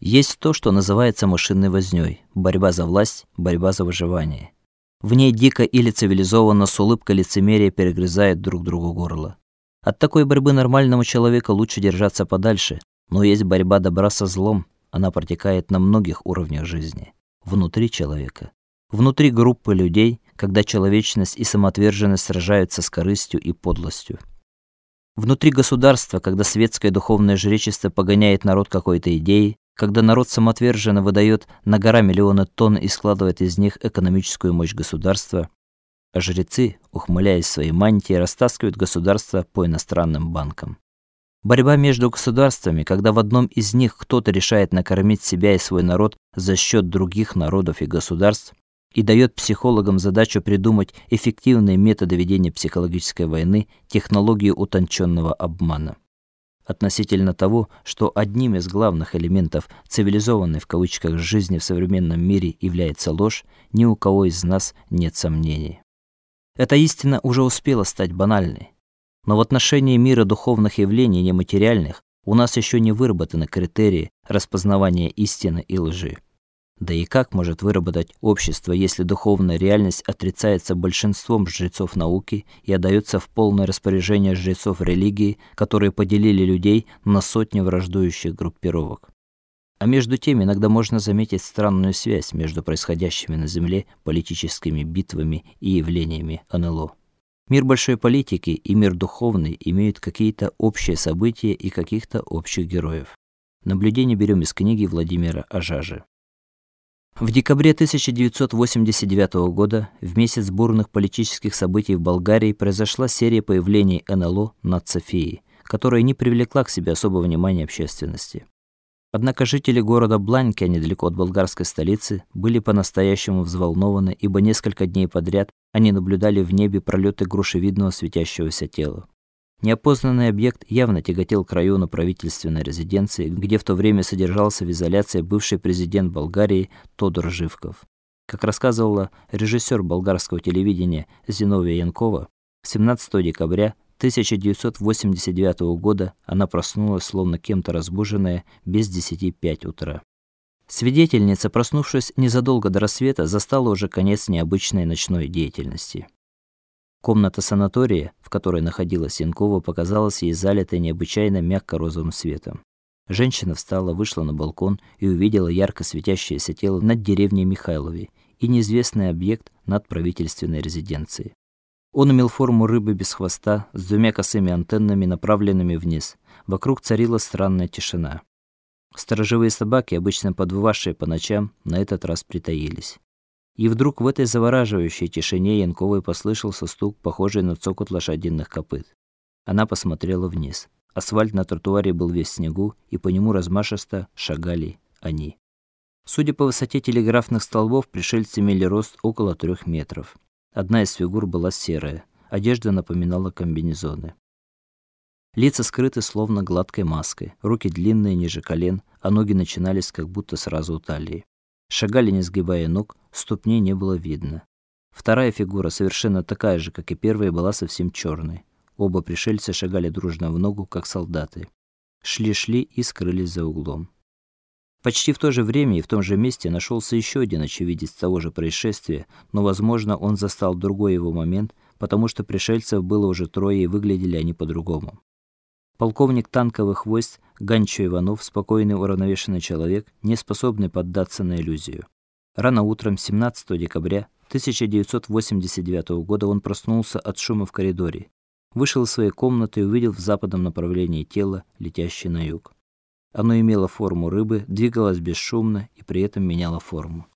Есть то, что называется машинной вознёй, борьба за власть, борьба за выживание. В ней дико или цивилизованно с улыбкой лицемерия перегрызают друг другу горло. От такой борьбы нормальному человеку лучше держаться подальше, но есть борьба добра со злом, она протекает на многих уровнях жизни, внутри человека, внутри группы людей, когда человечность и самоотверженность сражаются с корыстью и подлостью. Внутри государства, когда светское духовное жречество погоняет народ какой-то идеей, когда народ самоотверженно выдает на гора миллионы тонн и складывает из них экономическую мощь государства, а жрецы, ухмыляясь своей мантии, растаскивают государство по иностранным банкам. Борьба между государствами, когда в одном из них кто-то решает накормить себя и свой народ за счет других народов и государств и дает психологам задачу придумать эффективные методы ведения психологической войны, технологию утонченного обмана относительно того, что одним из главных элементов цивилизованной в кавычках жизни в современном мире является ложь, ни у кого из нас нет сомнений. Эта истина уже успела стать банальной. Но в отношении мира духовных явлений нематериальных у нас еще не выработаны критерии распознавания истины и лжи. Да и как может выработать общество, если духовная реальность отрицается большинством жрецов науки и отдается в полное распоряжение жрецов религии, которые поделили людей на сотни враждующих группировок? А между тем иногда можно заметить странную связь между происходящими на земле политическими битвами и явлениями НЛО. Мир большой политики и мир духовный имеют какие-то общие события и каких-то общих героев. Наблюдение берем из книги Владимира Ажажи. В декабре 1989 года, в месяц бурных политических событий в Болгарии, произошла серия появлений НЛО над Софией, которая не привлекла к себе особого внимания общественности. Однако жители города Бланьки, недалеко от болгарской столицы, были по-настоящему взволнованы, ибо несколько дней подряд они наблюдали в небе пролеты грушевидного светящегося тела. Неопознанный объект явно тяготел к району правительственной резиденции, где в то время содержался в изоляции бывший президент Болгарии Тодор Живков. Как рассказывала режиссер болгарского телевидения Зиновия Янкова, 17 декабря 1989 года она проснулась словно кем-то разбуженная без десяти пять утра. Свидетельница, проснувшись незадолго до рассвета, застала уже конец необычной ночной деятельности. Комната санатория, в которой находилась Янкова, показалась ей залитой необычайно мягко-розовым светом. Женщина встала, вышла на балкон и увидела ярко светящееся тело над деревней Михайлове и неизвестный объект над правительственной резиденцией. Он имел форму рыбы без хвоста, с двумя косыми антеннами, направленными вниз. Вокруг царила странная тишина. Сторожевые собаки, обычно подвывавшие по ночам, на этот раз притаились. И вдруг в этой завораживающей тишине Янковой послышался стук, похожий на цокот лошадиных копыт. Она посмотрела вниз. Асфальт на тротуаре был весь в снегу, и по нему размашисто шагали они. Судя по высоте телеграфных столбов, пришельцы имели рост около трех метров. Одна из фигур была серая, одежда напоминала комбинезоны. Лица скрыты словно гладкой маской, руки длинные ниже колен, а ноги начинались как будто сразу у талии. Шагали не сгибая ног, ступней не было видно. Вторая фигура, совершенно такая же, как и первая, была совсем черной. Оба пришельца шагали дружно в ногу, как солдаты. Шли-шли и скрылись за углом. Почти в то же время и в том же месте нашелся еще один очевидец того же происшествия, но, возможно, он застал другой его момент, потому что пришельцев было уже трое и выглядели они по-другому. Полковник танковых войск Ганчо Иванов, спокойный, уравновешенный человек, не способный поддаться на иллюзию. Рано утром 17 декабря 1989 года он проснулся от шума в коридоре, вышел из своей комнаты и увидел в западном направлении тело, летящее на юг. Оно имело форму рыбы, двигалось бесшумно и при этом меняло форму.